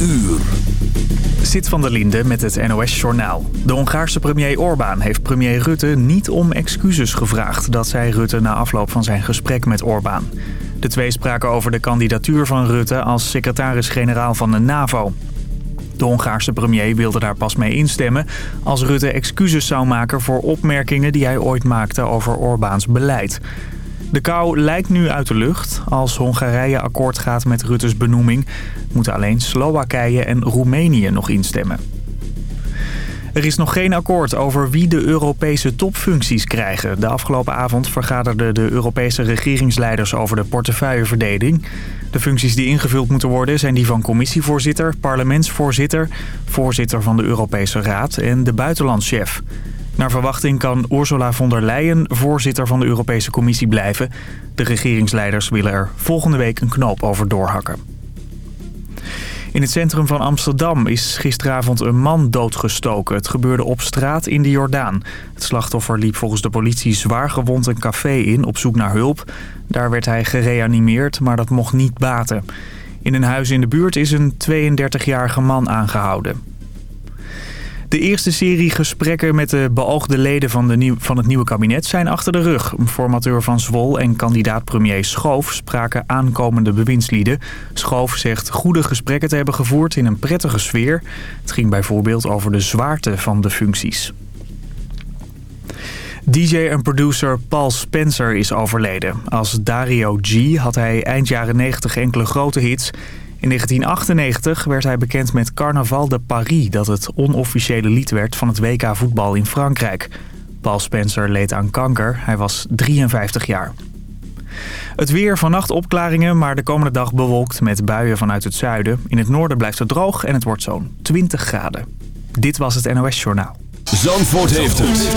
uur. Zit van der Linde met het NOS-journaal. De Hongaarse premier Orbán heeft premier Rutte niet om excuses gevraagd. Dat zei Rutte na afloop van zijn gesprek met Orbán. De twee spraken over de kandidatuur van Rutte als secretaris-generaal van de NAVO. De Hongaarse premier wilde daar pas mee instemmen... als Rutte excuses zou maken voor opmerkingen die hij ooit maakte over Orbáns beleid. De kou lijkt nu uit de lucht. Als Hongarije akkoord gaat met Rutte's benoeming... moeten alleen Slowakije en Roemenië nog instemmen. Er is nog geen akkoord over wie de Europese topfuncties krijgen. De afgelopen avond vergaderden de Europese regeringsleiders over de portefeuilleverdeling. De functies die ingevuld moeten worden zijn die van commissievoorzitter, parlementsvoorzitter... voorzitter van de Europese Raad en de buitenlandschef. Naar verwachting kan Ursula von der Leyen voorzitter van de Europese Commissie blijven. De regeringsleiders willen er volgende week een knoop over doorhakken. In het centrum van Amsterdam is gisteravond een man doodgestoken. Het gebeurde op straat in de Jordaan. Het slachtoffer liep volgens de politie zwaar gewond een café in op zoek naar hulp. Daar werd hij gereanimeerd, maar dat mocht niet baten. In een huis in de buurt is een 32-jarige man aangehouden. De eerste serie gesprekken met de beoogde leden van, de nieuw, van het nieuwe kabinet zijn achter de rug. Formateur van Zwol en kandidaat-premier Schoof spraken aankomende bewindslieden. Schoof zegt goede gesprekken te hebben gevoerd in een prettige sfeer. Het ging bijvoorbeeld over de zwaarte van de functies. DJ en producer Paul Spencer is overleden. Als Dario G had hij eind jaren 90 enkele grote hits... In 1998 werd hij bekend met Carnaval de Paris... dat het onofficiële lied werd van het WK voetbal in Frankrijk. Paul Spencer leed aan kanker. Hij was 53 jaar. Het weer, vannacht opklaringen, maar de komende dag bewolkt met buien vanuit het zuiden. In het noorden blijft het droog en het wordt zo'n 20 graden. Dit was het NOS Journaal. Zandvoort heeft het.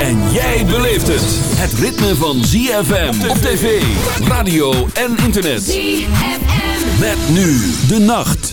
En jij beleeft het. Het ritme van ZFM op tv, radio en internet. ZFM. Met nu de nacht.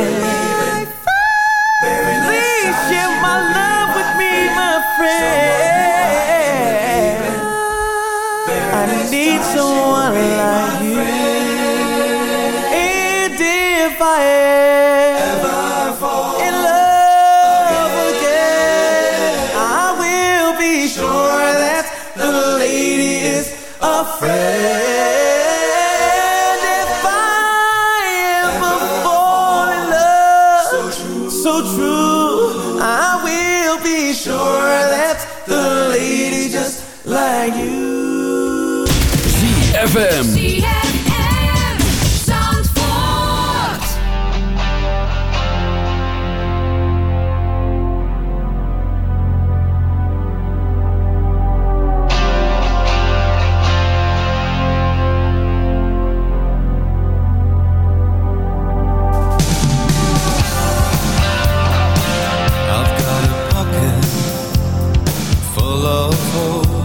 holes.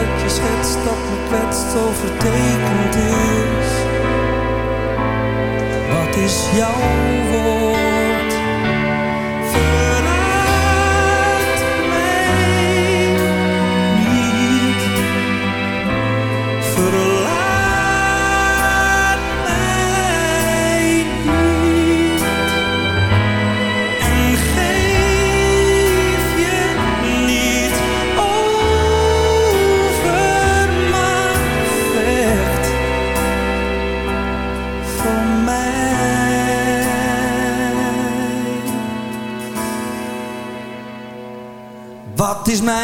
dat je schetst dat me kwetst zo vertekend is. Wat is jouw woord? Is mijn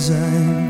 zijn.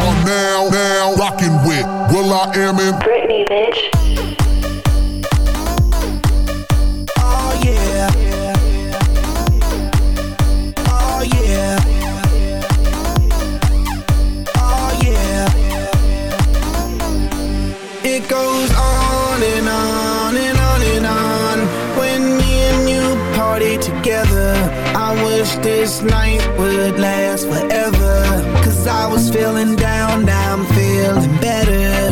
are now, now rocking with will.i.am in Britney, bitch. Oh yeah. Oh yeah. Oh yeah. It goes on and on and on and on when me and you party together. I wish this night would last forever. I was feeling down, now I'm feeling better.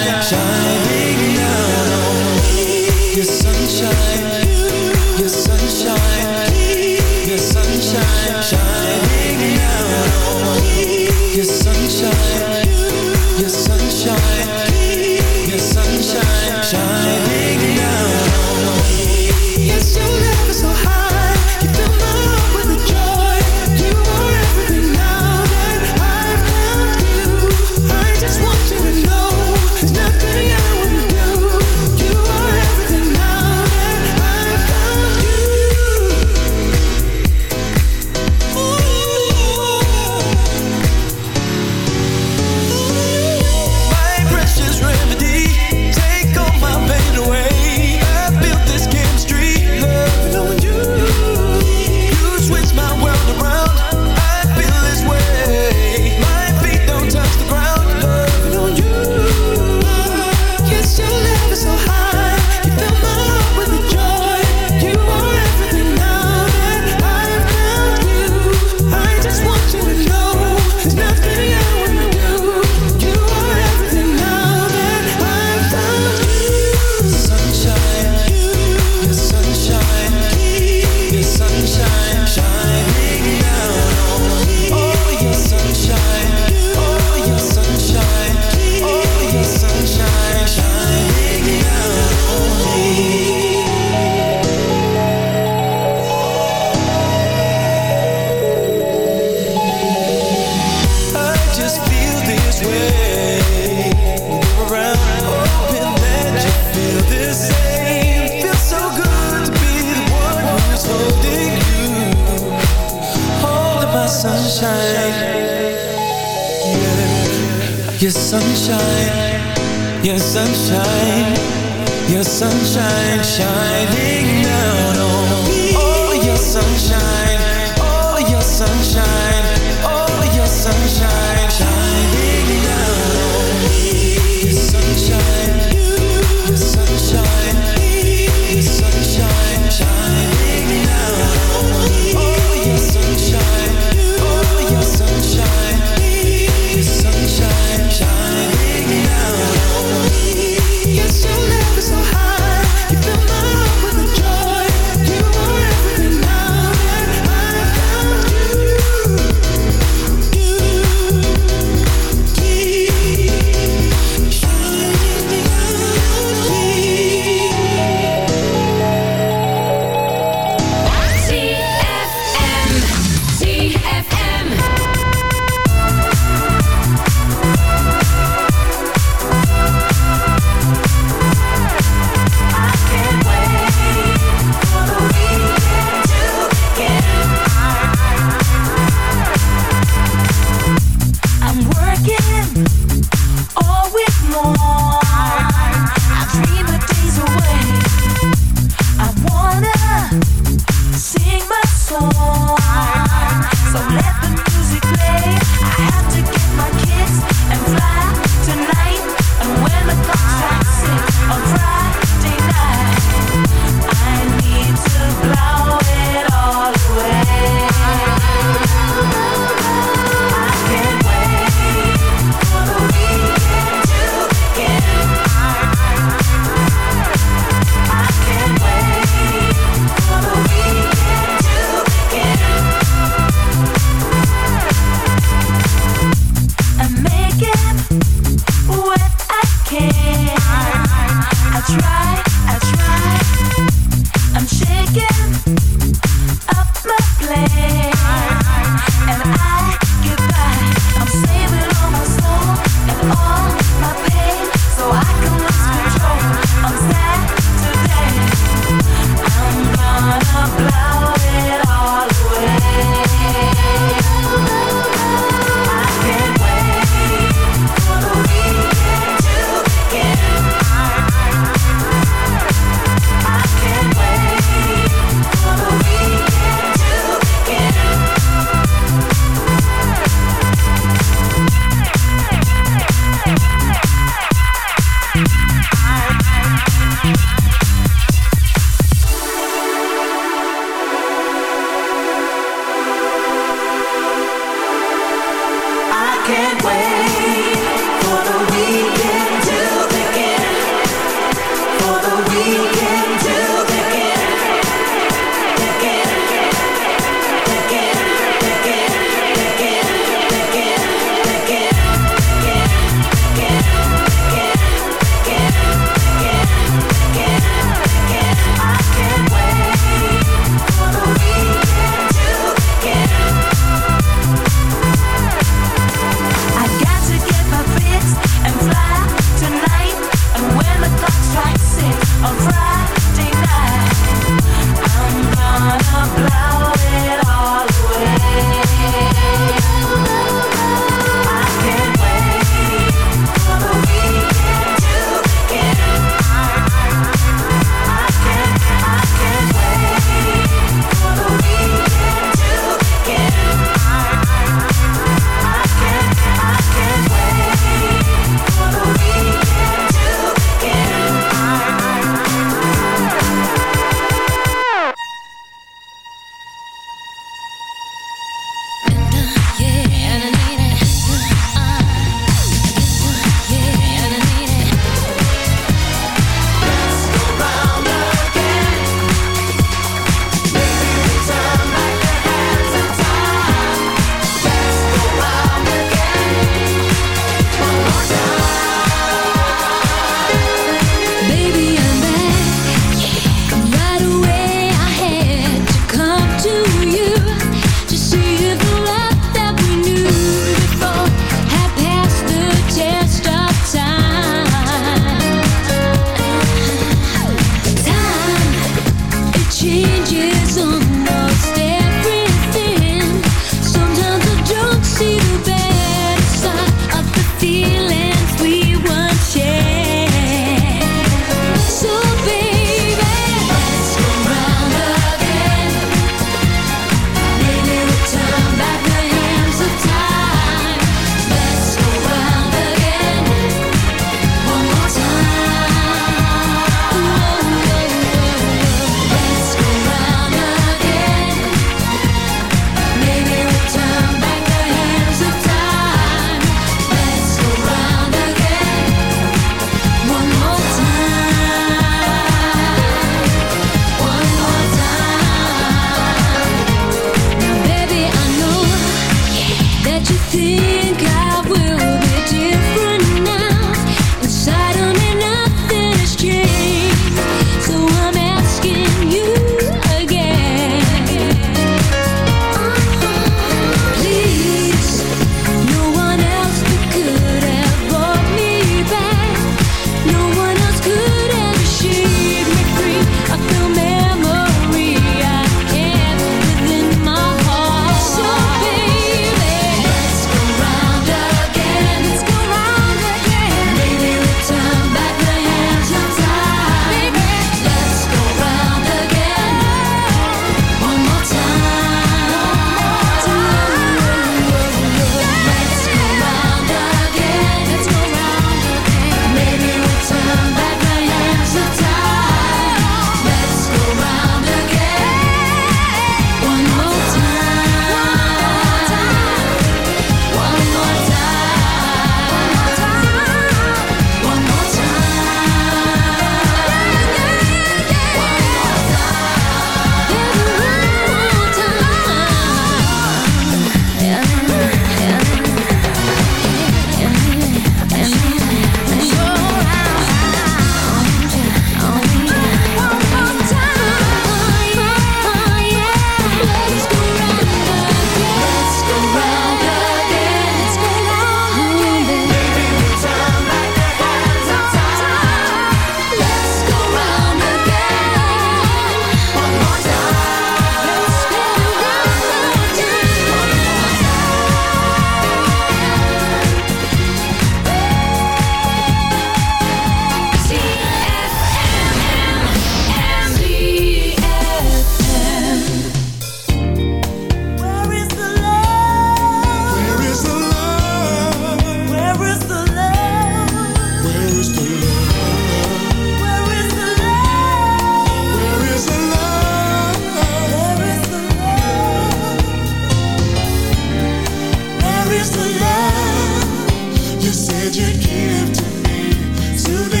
You give to lie?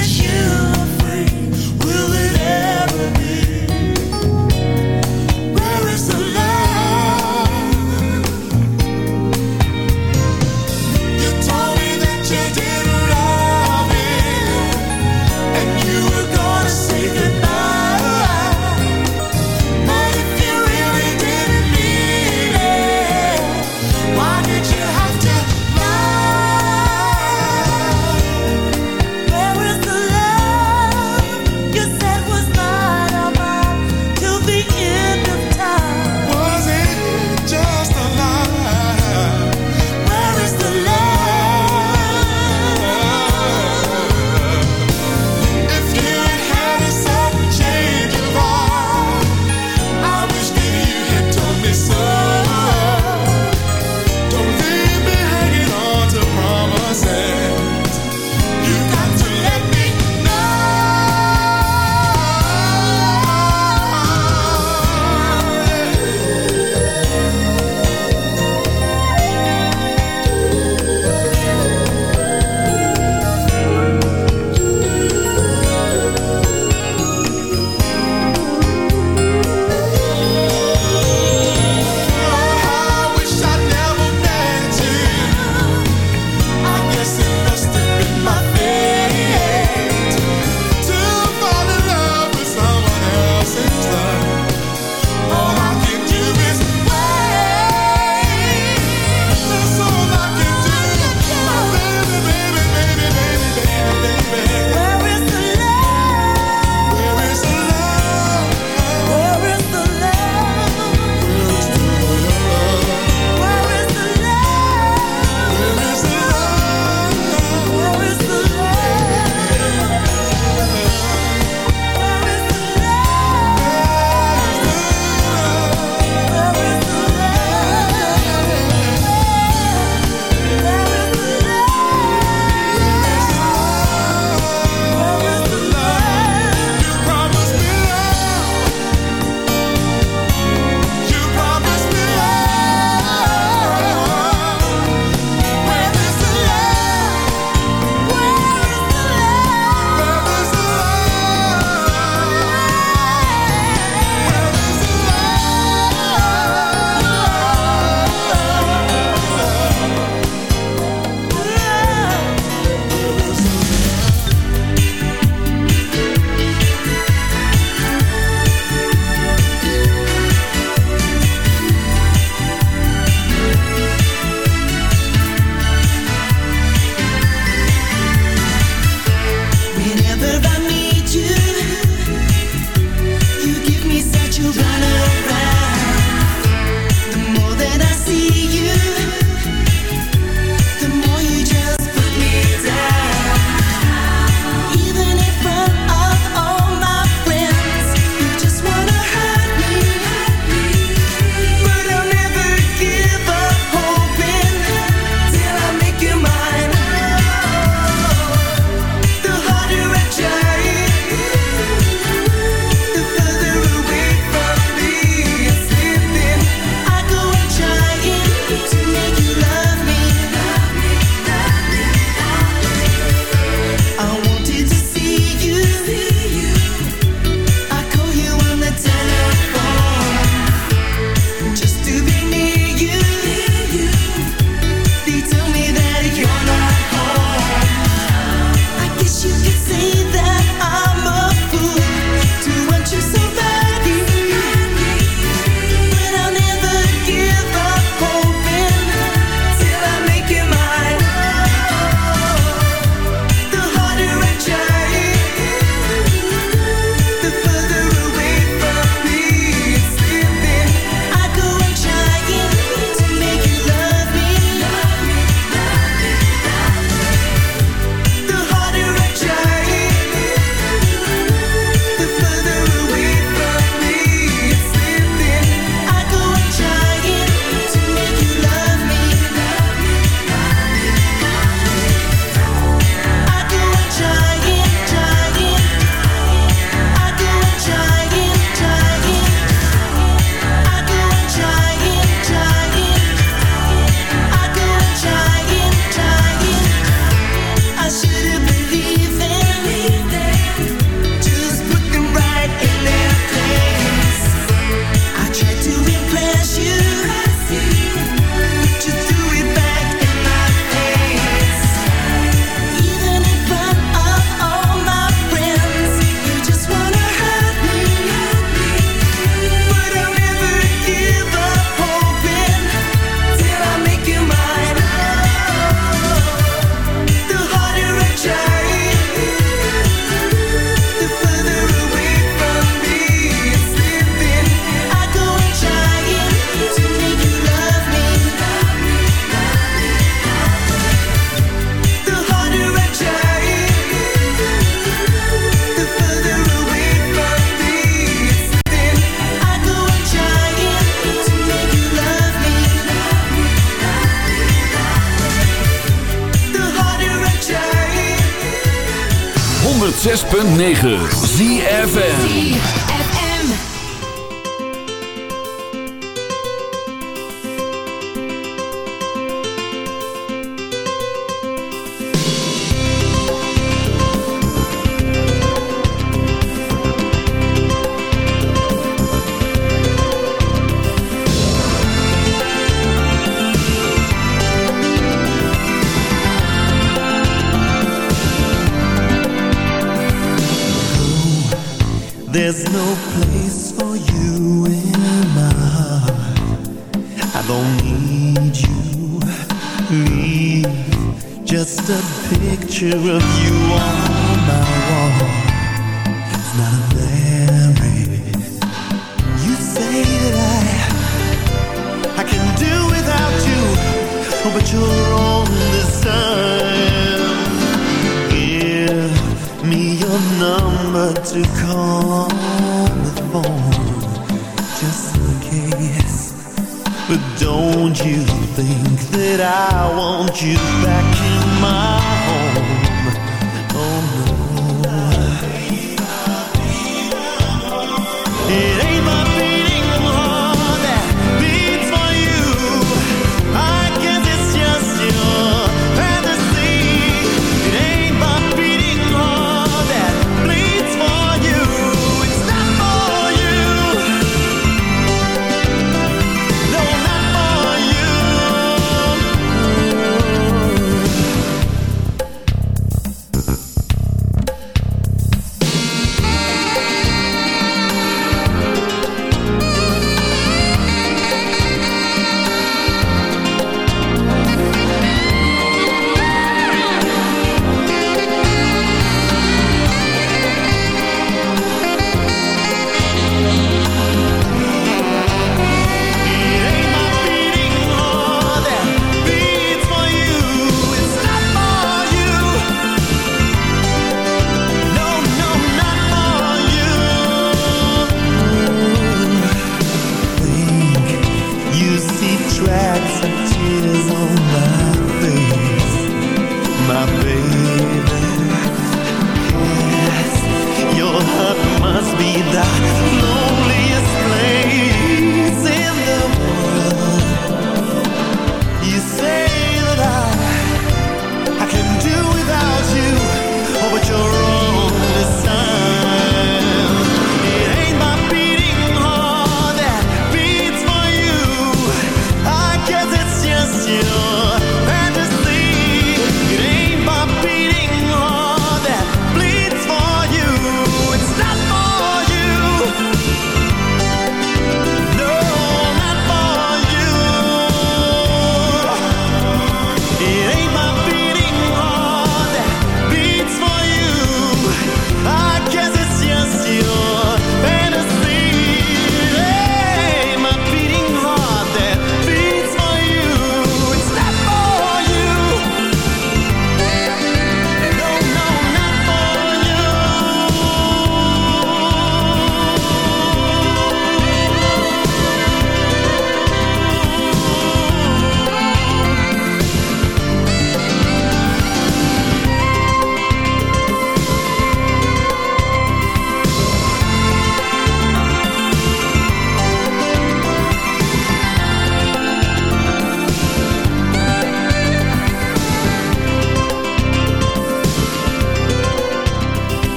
106.9 ZFN